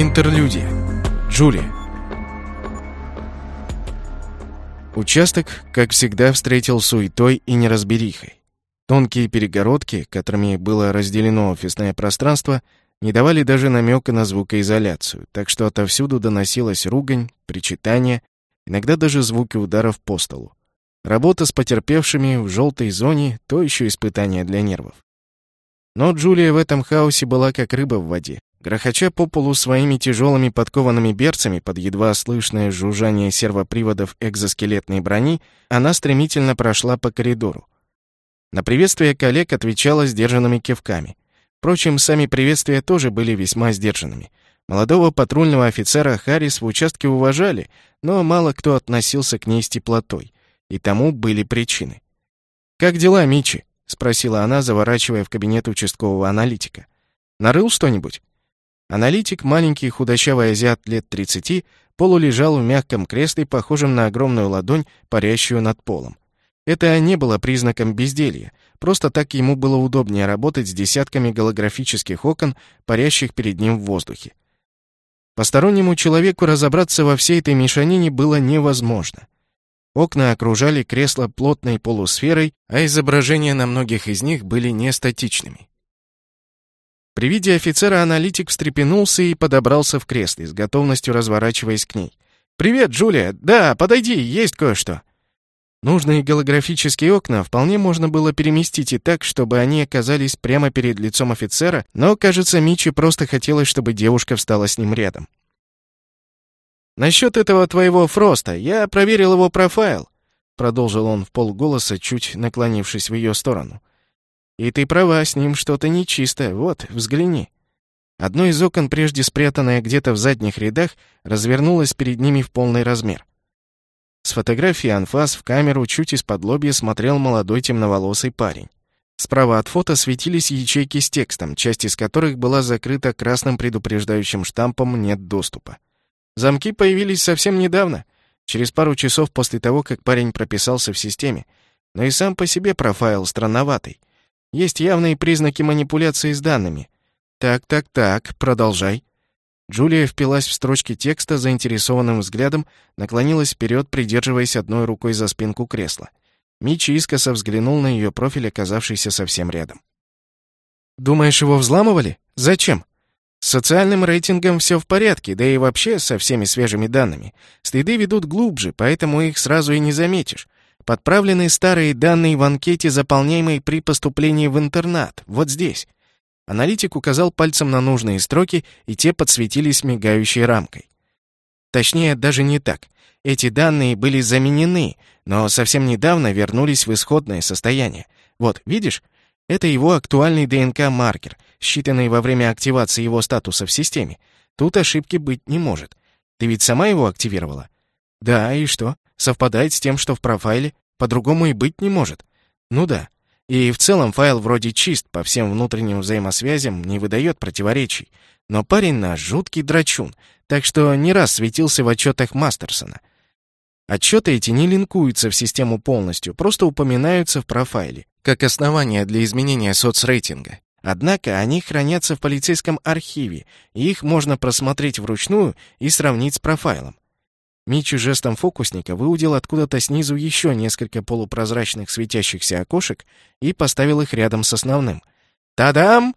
Интерлюдия. Джулия. Участок, как всегда, встретил суетой и неразберихой. Тонкие перегородки, которыми было разделено офисное пространство, не давали даже намека на звукоизоляцию, так что отовсюду доносилась ругань, причитание, иногда даже звуки ударов по столу. Работа с потерпевшими в желтой зоне — то еще испытание для нервов. Но Джулия в этом хаосе была как рыба в воде. Грохоча по полу своими тяжелыми подкованными берцами под едва слышное жужжание сервоприводов экзоскелетной брони, она стремительно прошла по коридору. На приветствие коллег отвечала сдержанными кивками. Впрочем, сами приветствия тоже были весьма сдержанными. Молодого патрульного офицера Харрис в участке уважали, но мало кто относился к ней с теплотой, и тому были причины. «Как дела, Мичи?» — спросила она, заворачивая в кабинет участкового аналитика. «Нарыл что-нибудь?» Аналитик, маленький худощавый азиат лет 30, полулежал в мягком кресле, похожем на огромную ладонь, парящую над полом. Это не было признаком безделья, просто так ему было удобнее работать с десятками голографических окон, парящих перед ним в воздухе. Постороннему человеку разобраться во всей этой мешанине было невозможно. Окна окружали кресло плотной полусферой, а изображения на многих из них были не статичными. При виде офицера аналитик встрепенулся и подобрался в кресле, с готовностью разворачиваясь к ней. «Привет, Джулия! Да, подойди, есть кое-что!» Нужные голографические окна вполне можно было переместить и так, чтобы они оказались прямо перед лицом офицера, но, кажется, Мичи просто хотелось, чтобы девушка встала с ним рядом. «Насчет этого твоего Фроста, я проверил его профайл», продолжил он в полголоса, чуть наклонившись в ее сторону. «И ты права, с ним что-то нечисто. Вот, взгляни». Одно из окон, прежде спрятанное где-то в задних рядах, развернулось перед ними в полный размер. С фотографии анфас в камеру чуть из-под лобья смотрел молодой темноволосый парень. Справа от фото светились ячейки с текстом, часть из которых была закрыта красным предупреждающим штампом «Нет доступа». Замки появились совсем недавно, через пару часов после того, как парень прописался в системе. Но и сам по себе профайл странноватый. Есть явные признаки манипуляции с данными. Так, так, так, продолжай. Джулия впилась в строчки текста заинтересованным взглядом, наклонилась вперед, придерживаясь одной рукой за спинку кресла. Мичи искоса взглянул на ее профиль, оказавшийся совсем рядом. «Думаешь, его взламывали? Зачем?» С социальным рейтингом все в порядке, да и вообще со всеми свежими данными. Следы ведут глубже, поэтому их сразу и не заметишь. Подправлены старые данные в анкете, заполняемой при поступлении в интернат, вот здесь. Аналитик указал пальцем на нужные строки, и те подсветились мигающей рамкой. Точнее, даже не так. Эти данные были заменены, но совсем недавно вернулись в исходное состояние. Вот, видишь? Это его актуальный ДНК-маркер, считанный во время активации его статуса в системе. Тут ошибки быть не может. Ты ведь сама его активировала? Да, и что? Совпадает с тем, что в профайле? По-другому и быть не может. Ну да. И в целом файл вроде чист, по всем внутренним взаимосвязям не выдает противоречий. Но парень наш жуткий драчун, так что не раз светился в отчетах Мастерсона. Отчеты эти не линкуются в систему полностью, просто упоминаются в профайле, как основание для изменения соцрейтинга. Однако они хранятся в полицейском архиве, и их можно просмотреть вручную и сравнить с профайлом. Мичи жестом фокусника выудил откуда-то снизу еще несколько полупрозрачных светящихся окошек и поставил их рядом с основным. Та-дам!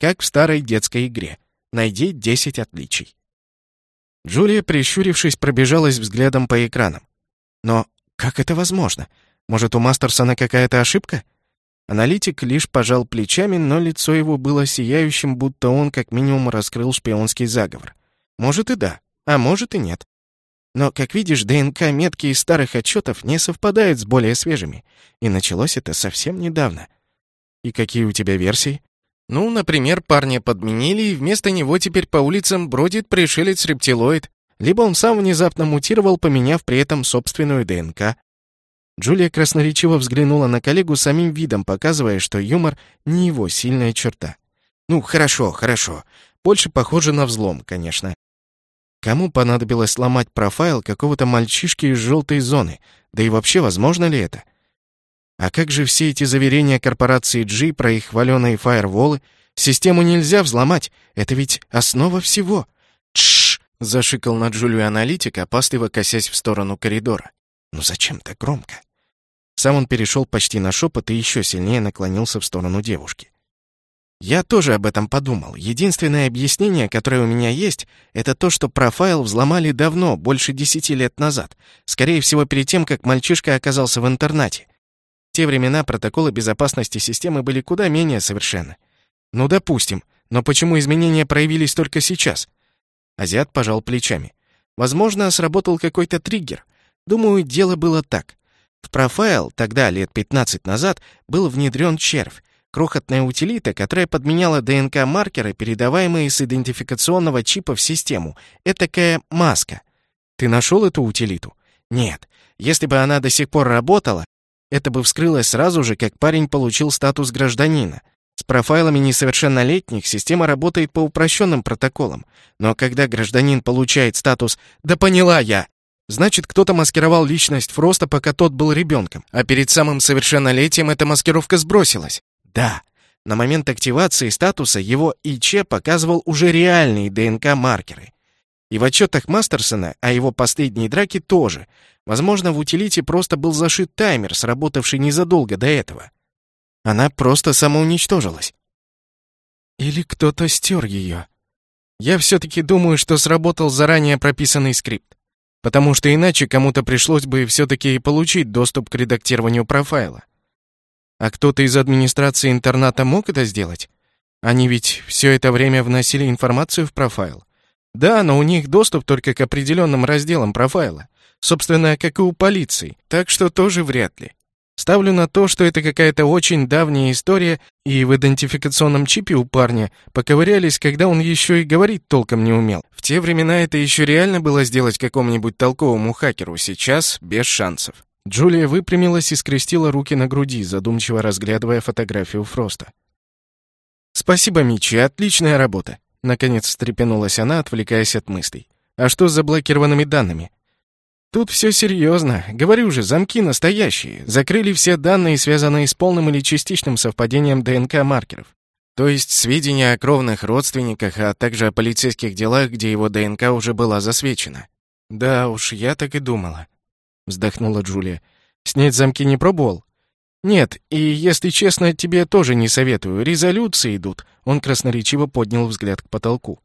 Как в старой детской игре. Найди 10 отличий. Джулия, прищурившись, пробежалась взглядом по экранам. Но как это возможно? Может, у Мастерсона какая-то ошибка? Аналитик лишь пожал плечами, но лицо его было сияющим, будто он как минимум раскрыл шпионский заговор. Может и да, а может и нет. Но, как видишь, ДНК метки из старых отчетов не совпадают с более свежими. И началось это совсем недавно. И какие у тебя версии? Ну, например, парня подменили, и вместо него теперь по улицам бродит пришелец-рептилоид. Либо он сам внезапно мутировал, поменяв при этом собственную ДНК. Джулия красноречиво взглянула на коллегу самим видом, показывая, что юмор не его сильная черта. Ну, хорошо, хорошо. Больше похоже на взлом, конечно. Кому понадобилось сломать профайл какого-то мальчишки из желтой зоны? Да и вообще, возможно ли это? А как же все эти заверения корпорации G про их хваленые фаерволы? Систему нельзя взломать, это ведь основа всего. Тш, — зашикал на Джулию аналитик, опасливо косясь в сторону коридора. «Ну зачем так громко?» Сам он перешел почти на шепот и еще сильнее наклонился в сторону девушки. Я тоже об этом подумал. Единственное объяснение, которое у меня есть, это то, что профайл взломали давно, больше десяти лет назад. Скорее всего, перед тем, как мальчишка оказался в интернате. В те времена протоколы безопасности системы были куда менее совершенны. Ну, допустим. Но почему изменения проявились только сейчас? Азиат пожал плечами. Возможно, сработал какой-то триггер. Думаю, дело было так. В профайл, тогда, лет 15 назад, был внедрен червь, крохотная утилита, которая подменяла ДНК-маркеры, передаваемые с идентификационного чипа в систему. Этакая маска. Ты нашел эту утилиту? Нет. Если бы она до сих пор работала, это бы вскрылось сразу же, как парень получил статус гражданина. С профайлами несовершеннолетних система работает по упрощенным протоколам. Но когда гражданин получает статус «Да поняла я!», значит, кто-то маскировал личность Фроста, пока тот был ребенком, а перед самым совершеннолетием эта маскировка сбросилась. Да, на момент активации статуса его ИЧ показывал уже реальные ДНК-маркеры. И в отчетах Мастерсона о его последней драке тоже. Возможно, в утилите просто был зашит таймер, сработавший незадолго до этого. Она просто самоуничтожилась. Или кто-то стер ее. Я все-таки думаю, что сработал заранее прописанный скрипт. Потому что иначе кому-то пришлось бы все-таки получить доступ к редактированию профайла. А кто-то из администрации интерната мог это сделать? Они ведь все это время вносили информацию в профайл. Да, но у них доступ только к определенным разделам профайла. Собственно, как и у полиции. Так что тоже вряд ли. Ставлю на то, что это какая-то очень давняя история, и в идентификационном чипе у парня поковырялись, когда он еще и говорить толком не умел. В те времена это еще реально было сделать какому-нибудь толковому хакеру, сейчас без шансов. Джулия выпрямилась и скрестила руки на груди, задумчиво разглядывая фотографию Фроста. «Спасибо, Мичи, отличная работа!» Наконец встрепенулась она, отвлекаясь от мыслей. «А что с заблокированными данными?» «Тут все серьезно. Говорю же, замки настоящие. Закрыли все данные, связанные с полным или частичным совпадением ДНК-маркеров. То есть сведения о кровных родственниках, а также о полицейских делах, где его ДНК уже была засвечена. Да уж, я так и думала вздохнула Джулия. Снять замки не пробовал? Нет, и, если честно, тебе тоже не советую. Резолюции идут. Он красноречиво поднял взгляд к потолку.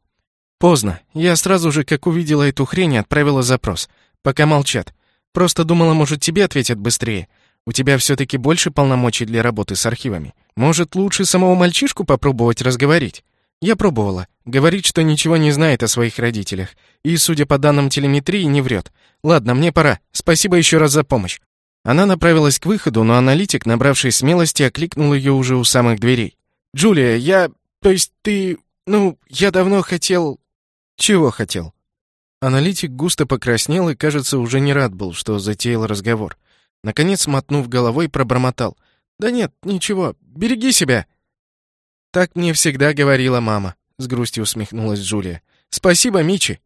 Поздно. Я сразу же, как увидела эту хрень, отправила запрос. Пока молчат. Просто думала, может, тебе ответят быстрее. У тебя все-таки больше полномочий для работы с архивами. Может, лучше самого мальчишку попробовать разговорить? Я пробовала. Говорит, что ничего не знает о своих родителях. И, судя по данным телеметрии, не врет. Ладно, мне пора. Спасибо еще раз за помощь. Она направилась к выходу, но аналитик, набравшись смелости, окликнул ее уже у самых дверей. «Джулия, я... То есть ты... Ну, я давно хотел...» «Чего хотел?» Аналитик густо покраснел и, кажется, уже не рад был, что затеял разговор. Наконец, мотнув головой, пробормотал. «Да нет, ничего. Береги себя!» «Так мне всегда говорила мама», — с грустью усмехнулась Джулия. «Спасибо, Мичи!»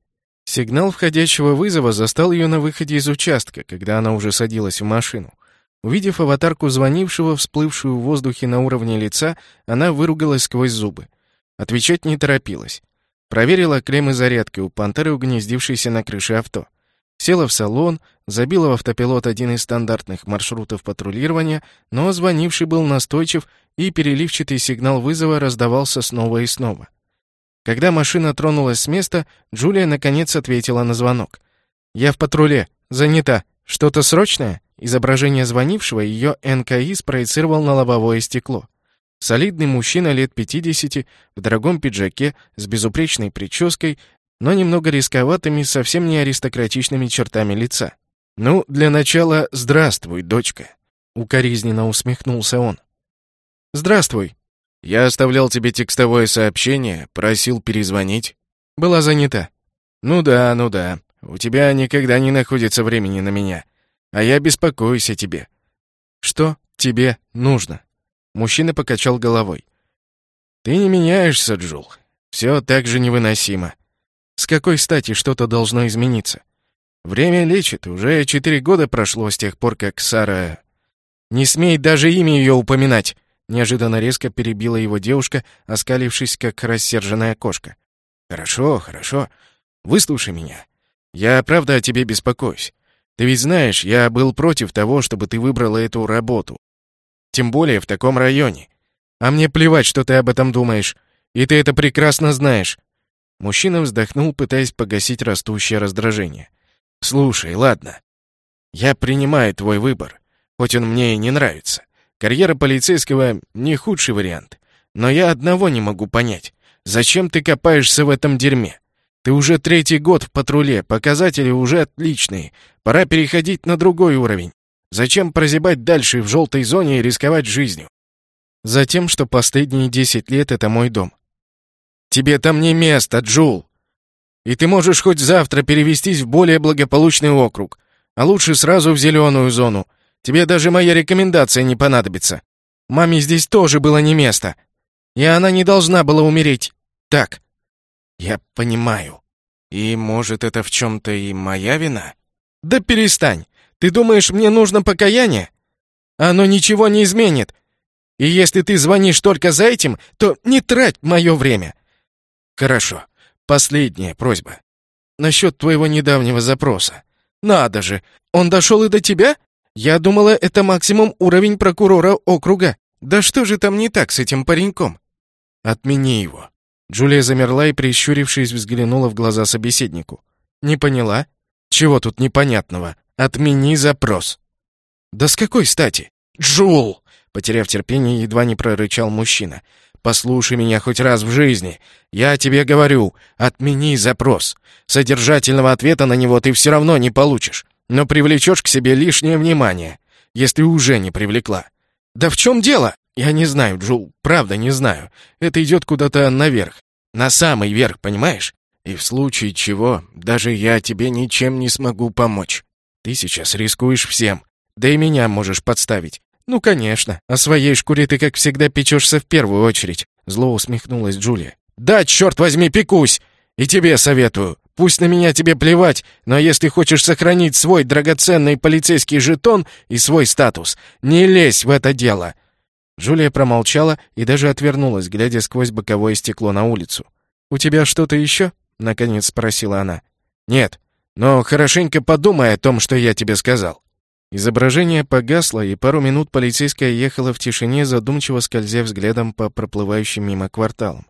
Сигнал входящего вызова застал ее на выходе из участка, когда она уже садилась в машину. Увидев аватарку звонившего, всплывшую в воздухе на уровне лица, она выругалась сквозь зубы. Отвечать не торопилась. Проверила клеммы зарядки у пантеры, угнездившейся на крыше авто. Села в салон, забила в автопилот один из стандартных маршрутов патрулирования, но звонивший был настойчив, и переливчатый сигнал вызова раздавался снова и снова. Когда машина тронулась с места, Джулия наконец ответила на звонок. «Я в патруле. Занята. Что-то срочное?» Изображение звонившего ее НКИ спроецировал на лобовое стекло. Солидный мужчина лет 50, в дорогом пиджаке, с безупречной прической, но немного рисковатыми, совсем не аристократичными чертами лица. «Ну, для начала, здравствуй, дочка», — укоризненно усмехнулся он. «Здравствуй», я оставлял тебе текстовое сообщение, просил перезвонить. Была занята. Ну да, ну да. У тебя никогда не находится времени на меня. А я беспокоюсь о тебе. Что тебе нужно? Мужчина покачал головой. Ты не меняешься, Джул. Все так же невыносимо. С какой стати что-то должно измениться? Время лечит. Уже четыре года прошло с тех пор, как Сара... Не смей даже имя ее упоминать. Неожиданно резко перебила его девушка, оскалившись, как рассерженная кошка. «Хорошо, хорошо. выслушай меня. Я правда о тебе беспокоюсь. Ты ведь знаешь, я был против того, чтобы ты выбрала эту работу. Тем более в таком районе. А мне плевать, что ты об этом думаешь. И ты это прекрасно знаешь. Мужчина вздохнул, пытаясь погасить растущее раздражение. Слушай, ладно. Я принимаю твой выбор, хоть он мне и не нравится. Карьера полицейского не худший вариант. Но я одного не могу понять. Зачем ты копаешься в этом дерьме? Ты уже третий год в патруле, показатели уже отличные. Пора переходить на другой уровень. Зачем прозябать дальше в желтой зоне и рисковать жизнью? Затем, что последние десять лет — это мой дом. Тебе там не место, Джул. И ты можешь хоть завтра перевестись в более благополучный округ, а лучше сразу в зеленую зону. Тебе даже моя рекомендация не понадобится. Маме здесь тоже было не место. И она не должна была умереть. Так. Я понимаю. И, может, это в чем-то и моя вина? Да перестань. Ты думаешь, мне нужно покаяние? Оно ничего не изменит. И если ты звонишь только за этим, то не трать мое время. Хорошо. Последняя просьба. Насчет твоего недавнего запроса. Надо же, он дошел и до тебя? Я думала, это максимум уровень прокурора округа. Да что же там не так с этим пареньком? Отмени его. Джулия замерла и, прищурившись, взглянула в глаза собеседнику. Не поняла? Чего тут непонятного? Отмени запрос. Да с какой стати? Джул! Потеряв терпение, едва не прорычал мужчина. Послушай меня хоть раз в жизни. Я тебе говорю, отмени запрос. Содержательного ответа на него ты все равно не получишь, но привлечешь к себе лишнее внимание, если уже не привлекла. Да в чем дело? Я не знаю, Джул, правда не знаю. Это идет куда-то наверх. На самый верх, понимаешь? И в случае чего, даже я тебе ничем не смогу помочь. Ты сейчас рискуешь всем. Да и меня можешь подставить. «Ну, конечно. О своей шкуре ты, как всегда, печешься в первую очередь», — зло усмехнулась Джулия. «Да, черт возьми, пекусь! И тебе советую. Пусть на меня тебе плевать, но если хочешь сохранить свой драгоценный полицейский жетон и свой статус, не лезь в это дело!» Джулия промолчала и даже отвернулась, глядя сквозь боковое стекло на улицу. «У тебя что-то еще?» — наконец спросила она. «Нет, но хорошенько подумай о том, что я тебе сказал». Изображение погасло, и пару минут полицейская ехала в тишине, задумчиво скользя взглядом по проплывающим мимо кварталам.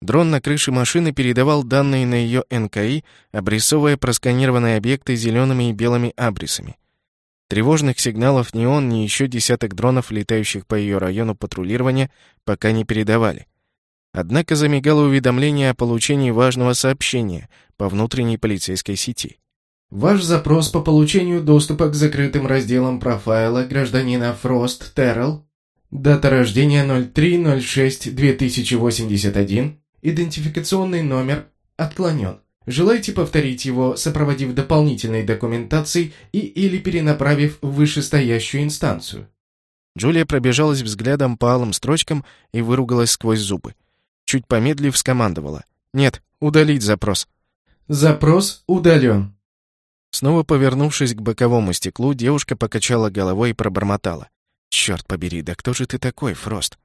Дрон на крыше машины передавал данные на ее НКИ, обрисовывая просканированные объекты зелеными и белыми абрисами. Тревожных сигналов ни он, ни еще десяток дронов, летающих по ее району патрулирования, пока не передавали. Однако замигало уведомление о получении важного сообщения по внутренней полицейской сети. Ваш запрос по получению доступа к закрытым разделам профайла гражданина Фрост Террелл, дата рождения 03.06.2081, идентификационный номер отклонен. Желаете повторить его, сопроводив дополнительной документацией и или перенаправив в вышестоящую инстанцию? Джулия пробежалась взглядом по алым строчкам и выругалась сквозь зубы. Чуть помедлив, скомандовала. «Нет, удалить запрос». «Запрос удален». Снова повернувшись к боковому стеклу, девушка покачала головой и пробормотала. «Черт побери, да кто же ты такой, Фрост?»